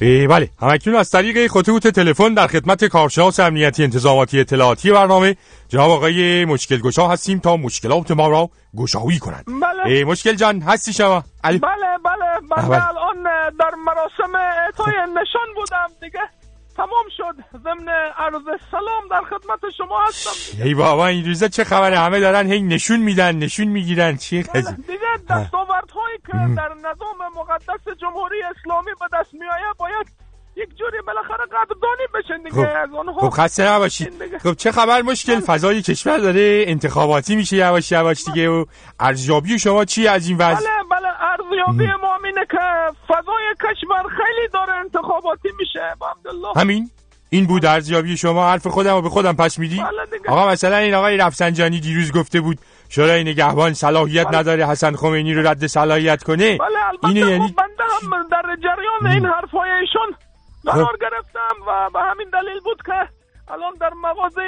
بله. همکنون از طریق خطوط تلفن در خدمت کارشناس امنیتی انتظاماتی اطلاعاتی برنامه جناب آقای مشکل گشا هستیم تا مشکلات ما را گشایی کنند. بله. ای مشکل جان هستی شما؟ علی بله بله بله. بنده الان در مراسم اعطای نشان بودم دیگه. تمام شد. ضمن عرض سلام در خدمت شما هستم. ای بابا این روزا چه خبره؟ همه دارن هی نشون میدن نشون می‌گیرن. چی قضیه؟ دیگه دستاوردهایی که در نظام مقدس جمهوری اسلامی به دست میآید باید یک جوری بالاخره قدردانی بشه دیگه. از آنها خب خسته نباشید خب چه خبر مشکل؟ فضای کشور داره؟ انتخاباتی میشه؟ یواش یواش دیگه؟ و ارزیابی شما چی از این وضع؟ بله بله ارزیابی ما اینه که فضای کشور خیلی داره انتخاباتی میشه. الحمدلله همین؟ این بود ارزیابی شما؟ حرف خودم رو به خودم پس میدی؟ بله. آقا مثلا این آقای رفسنجانی دیروز گفته بود شورای نگهبان صلاحیت نداره حسن خمینی رو رد صلاحیت کنه. بله البته اینو خب یعنی بنده هم در جریان این حرفای ایشون قرار گرفتم و به همین دلیل بود که الان در مغازه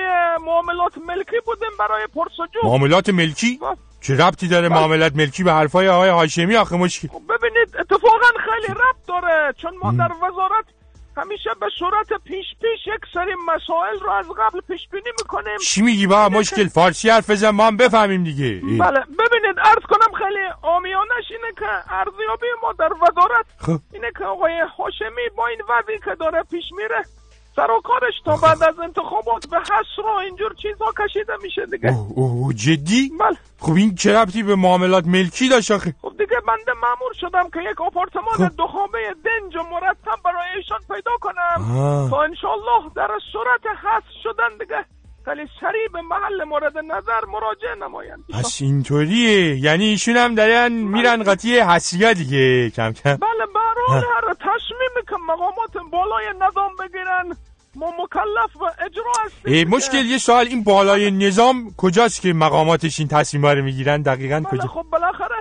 معاملات ملکی بودیم برای پرسجو. معاملات ملکی؟ چه ربطی داره معاملات ملکی به حرفای آقای هاشمی؟ آخه مشکل. ببینید اتفاقا خیلی ربط داره چون ما در وزارت همیشه به صورت پیش پیش یک سری مسائل رو از قبل پیش بینی می‌کنیم. چی میگی با مشکل؟ فارسی حرف بزن ما هم بفهمیم دیگه. بله ببینید عرض کنم خیلی آمیانش اینه که ارزیابی ما در وزارت خب. اینه که آقای هاشمی با این وضعی که داره پیش میره سر و کارش تا بعد از انتخابات به حسر و اینجور چیزها کشیده میشه دیگه. اوه اوه جدی؟ بله. خب این چه ربطی به معاملات ملکی داشت آخه؟ خب دیگه بنده مامور شدم که یک آپارتمان دو خوابه دنج و مرتب برای ایشان پیدا کنم. آه. تا انشالله در صورت حس شدن دیگه. خیلی سریع به محل مورد نظر مراجعه نمایند. پس اینطوریه. یعنی ایشون هم دارن میرن قاطی حسیه دیگه کم کم. بله برحال هر تصمیمی که مقامات بالای نظام بگیرن. ما مکلف به اجرا هستیم. مشکل یه سوال این بالای نظام کجاست که مقاماتش این تصمیم رو می‌گیرن؟ دقیقا بله کجا؟ خب بالاخره.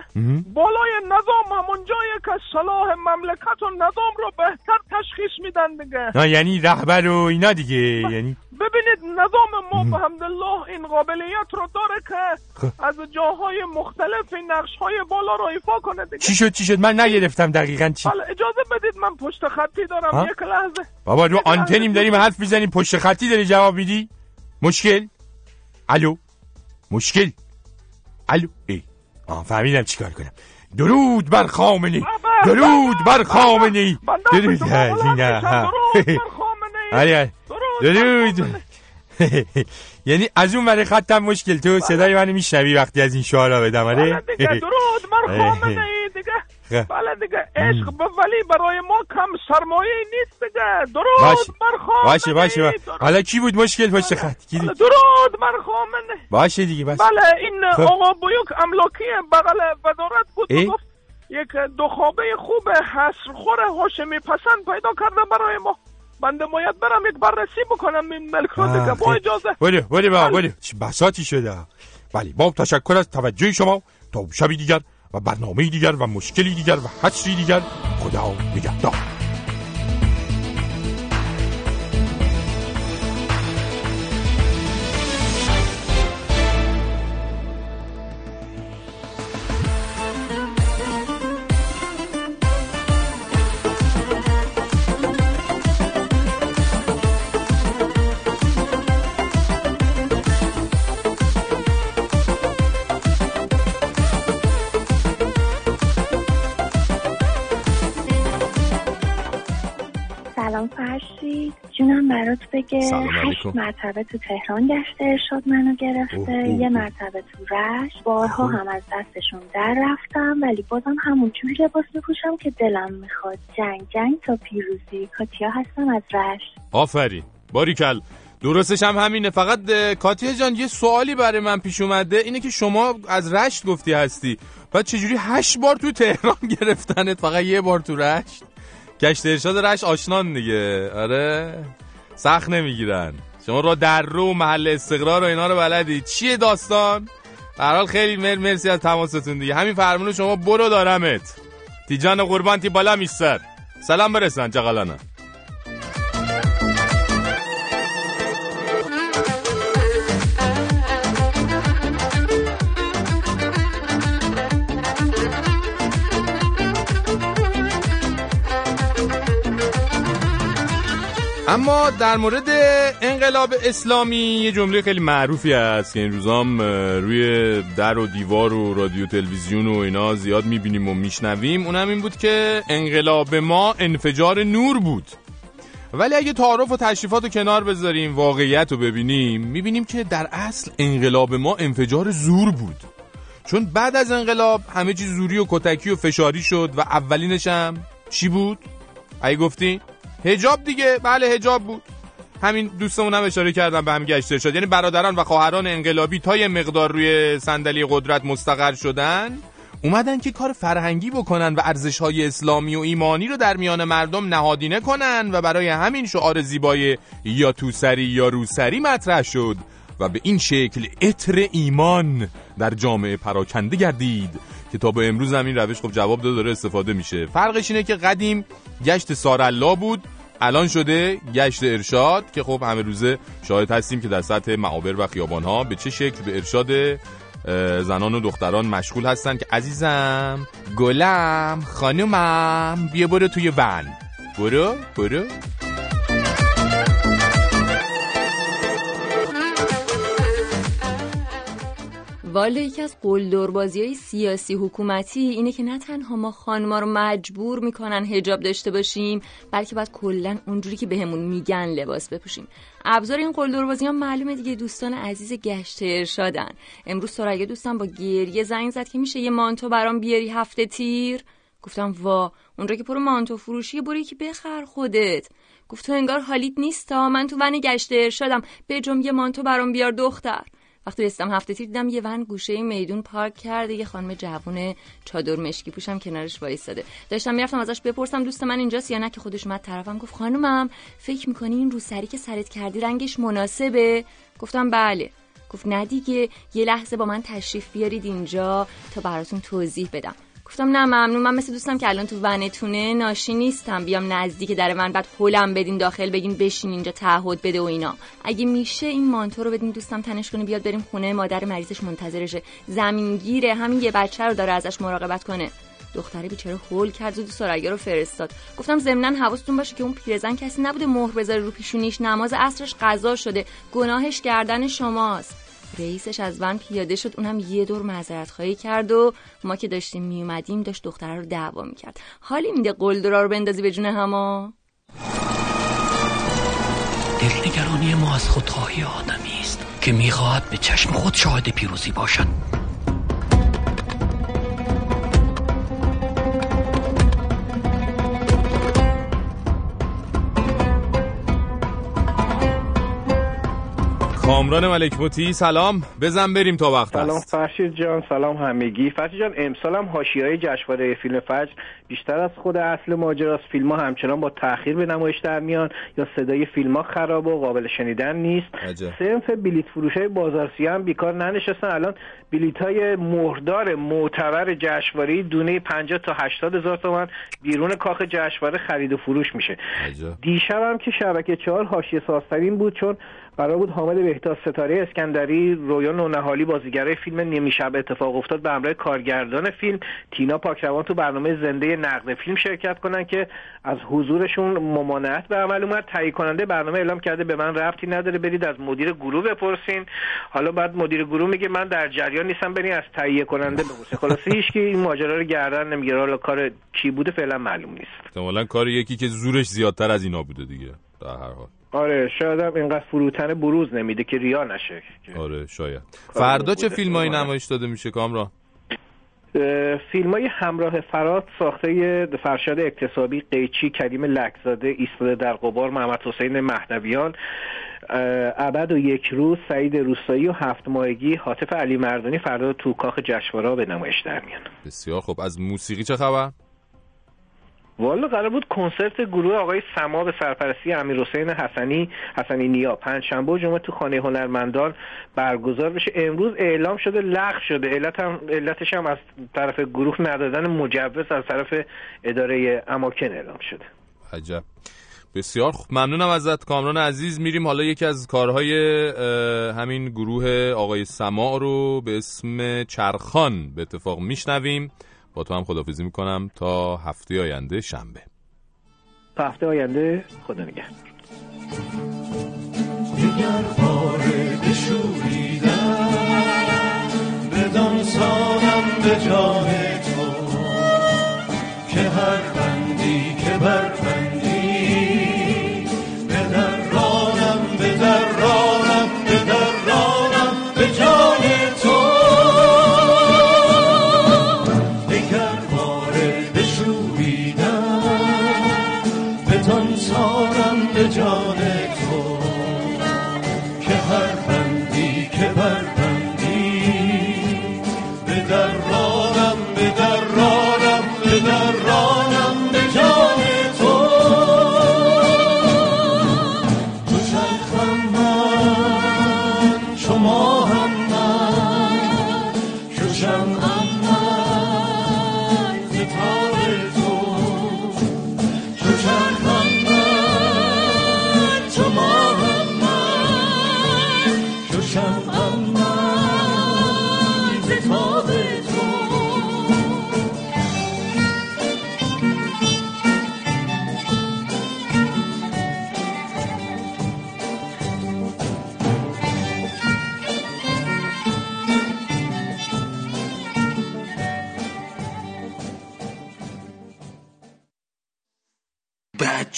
بالای نظام همون جایی که صلاح مملکت و نظام رو بهتر تشخیص میدن دیگه. نه یعنی رهبر و اینا دیگه یعنی ببینید نظام ما به حمدالله این قابلیت رو داره که خب. از جاهای مختلف این نقش های بالا رو ایفا کنه دیگه. چی شد چی شد؟ من نگرفتم دقیقا چی؟ بله اجازه بدید من پشت خطی؟ دارم. یک لحظه. بابا رو. آنتنیم داریم حرف می‌زنیم پشت خطی داری جواب میدی؟ مشکل؟ الو؟ مشکل؟ الو؟ ای آه فهمیدم چیکار کنم. درود بر خامنه درود بر خامنه درود. [laughs] نه آره. درود [laughs] یعنی از اون برای خطم مشکل. تو صدای منو میشنوی وقتی از این شعارا بدم آره؟ دیگه درود بر خامنه [laughs] ای دیگه. بله دیگه عشق به ولی برای ما کم سرمایه نیست دیگه. درود باشه بر خامنه باشه باشه. باشه. حالا کی بود مشکل؟ پشت خط کی بود؟ درود بر خامنه باشه دیگه بس بله این خب. آقا بیوک املاکی بغل وزارت بود. گفت یک دو خوابه خوب حسر خور هاشمی پسند پیدا کرده برای ما. بنده باید برم یک بررسی بکنم این ملک رو دیگه با اجازه. بله بله بابا بله. چه بساتی شده. بله با تشکر از توجه شما. تا شبی دیگر. و برنامه دیگر و مشکلی دیگر و حسری دیگر خدا نگهدار. برات بگه. هشت. مرتبه تو تهران گشت ارشاد منو گرفته. اوه، اوه، یه اوه. مرتبه تو رشت. بارها هم از دستشون در رفتم ولی بازم همون جوری لباس بپوشم که دلم می‌خواد. جنگ جنگ تا پیروزی. کاتیا هستم از رشت. آفرین. باریکل. درستش هم همینه. فقط کاتیا جان یه سوالی برای من پیش اومده. اینه که شما از رشت گفتی هستی. بعد چجوری هشت بار تو تهران [laughs] گرفتنت؟ فقط یه بار تو رشت؟ گشت ارشاد رشت آشنان دیگه. آره. سخت نمی‌گیرن. شما را در رو محل استقرار و اینا رو بلدی. چیه داستان؟ حال خیلی مر مرسی از تماستون دیگه. همین فرمونو شما برو دارمت. تی جان قربان تی بالا میستر. سلام برسن جغلانه. اما در مورد انقلاب اسلامی یه جمله خیلی معروفی هست که این روزام روی در و دیوار و رادیو تلویزیون و اینا زیاد می‌بینیم و میشنویم اونم این بود که انقلاب ما انفجار نور بود ولی اگه تعارف و تشریفات رو کنار بذاریم واقعیت رو ببینیم می‌بینیم که در اصل انقلاب ما انفجار زور بود چون بعد از انقلاب همه چیز زوری و کتکی و فشاری شد و اولینش هم چی بود؟ اگه گفتین؟ هجاب دیگه. بله هجاب بود. همین دوستمون هم اشاره کردم به هم گشته شد. یعنی برادران و خواهران انقلابی تا یه مقدار روی صندلی قدرت مستقر شدن اومدن که کار فرهنگی بکنن و ارزش‌های اسلامی و ایمانی رو در میان مردم نهادینه کنن و برای همین شعار زیبای یا تو سری یا رو سری مطرح شد. و به این شکل عطر ایمان در جامعه پراکنده گردید که تا به امروز هم این روش خب جواب داره استفاده میشه. فرقش اینه که قدیم گشت سارالله بود الان شده گشت ارشاد که خب همه روزه شاهد هستیم که در سطح معابر و خیابان ها به چه شکل به ارشاد زنان و دختران مشغول هستن که عزیزم گلم خانومم بیا برو توی ون. برو برو. والا یکی از قلدربازی های سیاسی حکومتی اینه که نه تنها ما خانما رو مجبور می‌کنن هجاب داشته باشیم بلکه باید کلا اونجوری که بهمون میگن لباس بپوشیم. ابزار این قلدربازی ها معلومه دیگه دوستان عزیز گشت ارشادن. امروز سرگه دوستم با گریه زنگ زد که میشه یه مانتو برام بیاری هفته تیر؟ گفتم وا اونجا که پرو مانتو فروشی برو یکی بخر خودت. گفت تو انگار حالیت نیست من تو ون گشت ارشادم. بجم یه مانتو برام بیار دختر. وقتی رسیدم هفته تیر دیدم یه ون گوشه میدون پارک کرده یه خانم جوون چادر مشکی پوشم کنارش وایساده داشتم می‌رفتم ازش بپرسم دوست من اینجاست یا نه؟ که خودش اومد طرفم گفت خانومم فکر می‌کنی این روسری که سرت کردی رنگش مناسبه؟ گفتم بله. گفت نه دیگه یه لحظه با من تشریف بیارید اینجا تا براتون توضیح بدم. گفتم نه ممنون. من مثل دوستم که الان تو ونتونه ناشی نیستم. بیام نزدیک در من بعد هلم بدین داخل بگین بشین اینجا تعهد بده و اینا. اگه میشه این مانتو رو بدین دوستم تنش کنه بیاد بریم خونه. مادر مریضش منتظرشه. زمینگیره همین یه بچه رو داره ازش مراقبت کنه. دختره بیچاره هول کرد زود سریا رو فرستاد. گفتم ضمنا حواستون باشه که اون پیرزن کسی نبوده مهر بذاره رو پیشونیش. نماز عصرش قضا شده. گناهش گردن شماست. رئیسش از ون پیاده شد اونم یه دور معذرت خواهی کرد و ما که داشتیم میومدیم داشت دختره رو دعوا می‌کرد. حالی میده قلدرا رو بندازی به جون هما؟ دلنگرانی ما از خودخواهی آدمی است که می‌خواهد به چشم خود شاهد پیروزی باشد. کامران ملک موتی سلام. بزن بریم تا وقت سلام است. فرشید جان سلام همگی. فرشید جان امسال هم حاشیه‌های جشنواره فیلم فجر بیشتر از خود اصل ماجراست فیلم ها همچنان با تاخیر به نمایش در میان یا صدای فیلم ها خراب و قابل شنیدن نیست. عجب. سنف بلیت فروش های بازارسی هم بیکار ننشستن. الان بلیت های مهردار معتبر جشنواره دونه 50 تا 80 هزار تومن بیرون کاخ جشنواره خرید و فروش میشه. دیشب هم که شبکه چهار حاشیه سازترین بود چون قرار بود حامد بهتاز ستاره اسکندری رویان نونهالی بازیگرای فیلم نیمیشب اتفاق افتاد به همراه کارگردان فیلم تینا پاکروان تو برنامه زنده نقد فیلم شرکت کنن که از حضورشون ممانعت به عمل اومد. تهیه کننده برنامه اعلام کرده به من ربطی نداره برید از مدیر گروه بپرسین. حالا بعد مدیر گروه میگه من در جریان نیستم برین از تهیه کننده بپرسین. خلاصه هیچ این ماجرا رو گردن نمی‌گیره. حالا کار کی بوده فعلا معلوم نیست. احتمالاً کار یکی که زورش زیادتر از اینا بوده دیگه در هر حال. آره شاید هم اینقدر فروتن بروز نمیده که ریا نشه. آره شاید. فردا چه فیلمایی نمایش داده میشه کامران؟ فیلم های همراه فرات ساخته فرشاد اکتسابی قیچی کریم لکزاده ایستاده در قبار محمد حسین مهدویان ابد و یک روز سعید روستایی و هفت ماهگی حاطف علی مردانی فردا تو کاخ جشنواره به نمایش در میان. بسیار خب از موسیقی چه خبر؟ والا قرار بود کنسرت گروه آقای سما به سرپرستی امیر حسین حسنی حسنی نیا پنجشنبه و جمعه تو خانه هنرمندان برگزار بشه. امروز اعلام شده لغو شده. علت هم علتش هم از طرف گروه ندادن مجوز از طرف اداره اماکن اعلام شده. عجب. بسیار خوب. ممنونم ازت. کامران عزیز میریم حالا یکی از کارهای همین گروه آقای سما رو به اسم چرخان به اتفاق میشنویم. با تو هم خدافزی می‌کنم تا هفته آینده شنبه. تا هفته آینده خدا نگهدار. دیگر باره بشوریدم بدان سانم به جان تو که هر بندی که بربندی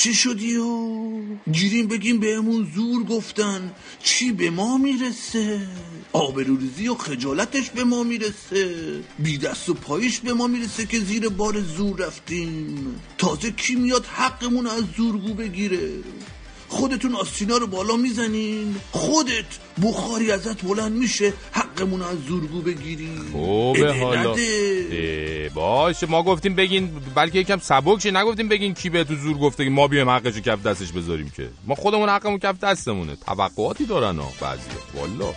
بچه شدی و گیریم بگیم بهمون زور گفتن؟ چی به ما می‌رسه؟ آبروریزی و خجالتش به ما می‌رسه. بی دست و پایش به ما می‌رسه که زیر بار زور رفتیم. تازه کی میاد حقمون از زورگو بگیره؟ خودتون آستینا رو بالا می‌زنین. خودت بخاری ازت بلند میشه. حقمون از زورگو بگیری خوبه حالا. باشه ما گفتیم بگین بلکه یکم سبک شه نگفتیم بگین کی به تو زور گفته ما بیایم حقشو کف دستش بذاریم که. ما خودمون حقمون کف دستمونه. توقعاتی دارن ها بعضی. والا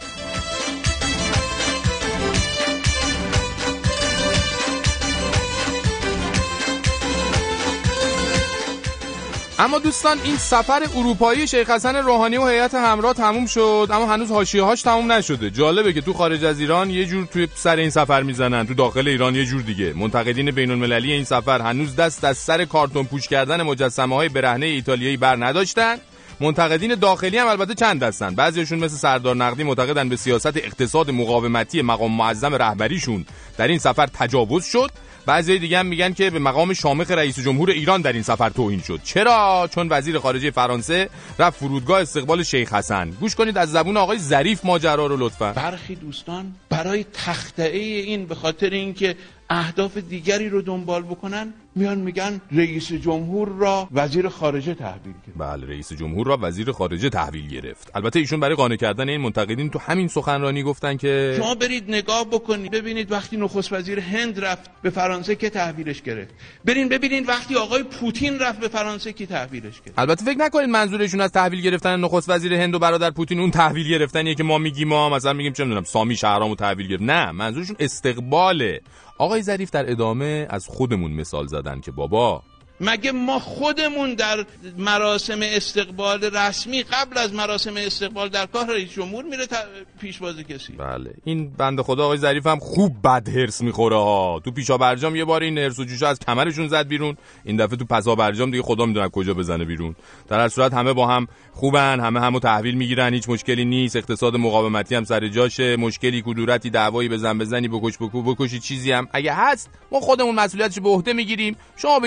اما دوستان این سفر اروپایی شیخ حسن روحانی و هیئت همراه تموم شد اما هنوز حاشیه هاش تموم نشده. جالبه که تو خارج از ایران یه جور توی سر این سفر می‌زنن. تو داخل ایران یه جور دیگه. منتقدین بین المللی این سفر هنوز دست از سر کارتون پوش کردن مجسمه های برهنه ایتالیایی بر نداشتن. منتقدین داخلی هم البته چند دستن بعضیشون مثل سردار نقدی معتقدن به سیاست اقتصاد مقاومتی مقام معظم رهبریشون. در این سفر تجاوز شد. بعضی دیگه هم میگن که به مقام شامخ رئیس جمهور ایران در این سفر توهین شد. چرا؟ چون وزیر خارجه فرانسه رفت فرودگاه استقبال شیخ حسن. گوش کنید از زبون آقای ظریف ماجرا رو لطفا. برخی دوستان برای تخته این به خاطر اینکه اهداف دیگری رو دنبال بکنن میان میگن رئیس جمهور را وزیر خارجه تحویل گرفت. بله رئیس جمهور را وزیر خارجه تحویل گرفت. البته ایشون برای قانع کردن این منتقدین تو همین سخنرانی گفتن که شما برید نگاه بکنید ببینید وقتی نخست وزیر هند رفت به فرانسه که تحویلش گرفت. برین ببینید وقتی آقای پوتین رفت به فرانسه که تحویلش گرفت. البته فکر نکنید منظورشون از تحویل گرفتن نخست وزیر هند و برادر پوتین اون تحویل گرفتنیه که ما میگیم ما مثلا میگیم چه می‌دونم سامی شهرامو تحویل گرفت. نه منظورشون استقباله آقای ظریف در ادامه از خودمون مثال زدن که بابا مگه ما خودمون در مراسم استقبال رسمی قبل از مراسم استقبال در کار رئیس جمهور میره پیشواز کسی؟ بله. این بنده خدا آقای ظریف هم خوب بد هرس می‌خوره ها. تو پیشا برجام یه بار این هرس و جوشو از کمرشون زد بیرون. این دفعه تو پسا برجام دیگه خدا می‌دونه کجا بزنه بیرون. در هر صورت همه با هم خوبن همه همو تحویل می‌گیرن هیچ مشکلی نیست. اقتصاد مقاومتی هم سر جاشه. مشکلی کدورتی دعوایی بزن بزنی بکش بکو بکشی چیزی هم. اگه هست ما خودمون مسئولیتش به عهده می‌گیریم. شما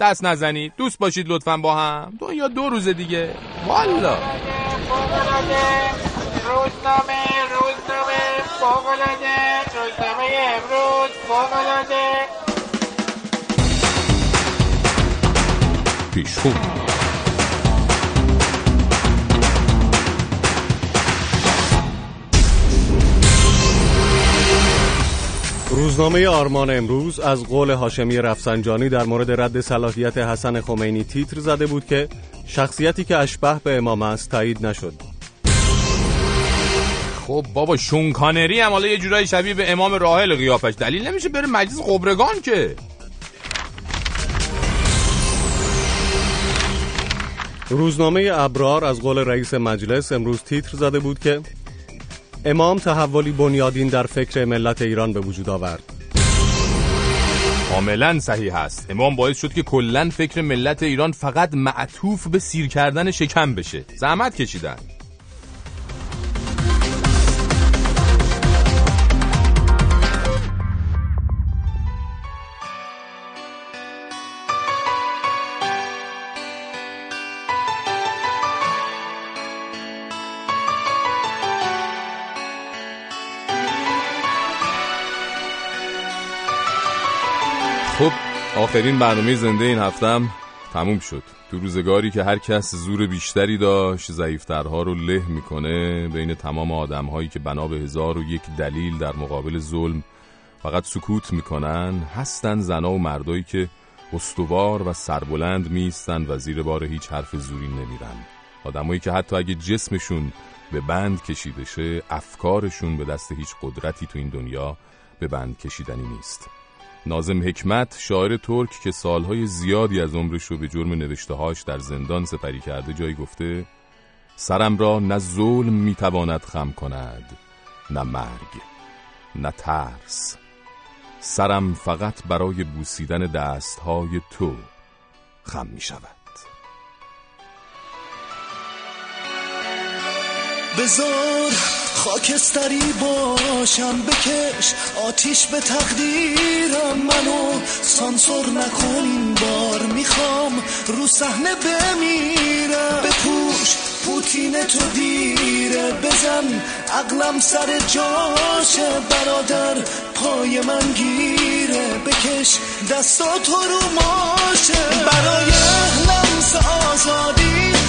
دست نزنید. دوست باشید لطفا با هم. دو یا دو روز دیگه. والا. روزنامه روزنامه فوقلاده روزنامه امروز فوقلاده پیش خوب روزنامه آرمان امروز از قول هاشمی رفسنجانی در مورد رد صلاحیت حسن خمینی تیتر زده بود که شخصیتی که اشبه به امام است تایید نشد. خب بابا شونکانری هم حالا یه جورایی شبیه به امام راحل قیافش. دلیل نمیشه بره مجلس خبرگان که. روزنامه ابرار از قول رئیس مجلس امروز تیتر زده بود که امام تحولی بنیادین در فکر ملت ایران به وجود آورد. کاملا صحیح است. امام باعث شد که کلا فکر ملت ایران فقط معطوف به سیر کردن شکم بشه. زحمت کشیدن. آخرین برنامه زنده این هفتم تموم شد. تو روزگاری که هر کس زور بیشتری داشت ضعیفترها رو له می‌کنه بین تمام آدمهایی که بنا به هزار و یک دلیل در مقابل ظلم فقط سکوت می‌کنن هستن زنا و مردایی که استوار و سربلند میستن و زیر بار هیچ حرف زوری نمیرن. آدمایی که حتی اگه جسمشون به بند کشیده شه افکارشون به دست هیچ قدرتی تو این دنیا به بند کشیدنی نیست. نازم حکمت شاعر ترک که سالهای زیادی از عمرش رو به جرم نوشتهاش در زندان سپری کرده جایی گفته سرم را نه ظلم می‌تواند خم کند نه مرگ نه ترس. سرم فقط برای بوسیدن دستهای تو خم می شود بزار خاکستری باشم بکش آتیش به تقدیرم منو. سانسور نکن این بار می‌خوام رو صحنه بمیرم. بپوش پوتین تو دیره بزن عقلم سر جاشه برادر پای من گیره. بکش دستا تو رو ماشه. برای لمس آزادی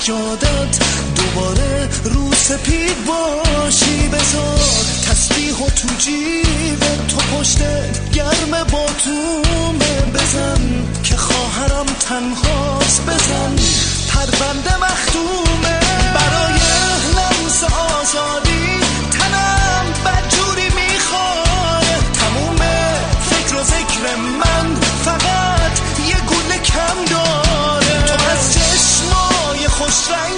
سجادت دوباره رو سپید باشی بذار تسبیح و تو جیب تو پشت گرم باتومه بزن که خواهرم تنهاست بزن. پرونده مختومه برای لمس آزادی. تنم بدجوری می‌خوره تموم فکر و ذکر من. فقط یه گونه کم داره say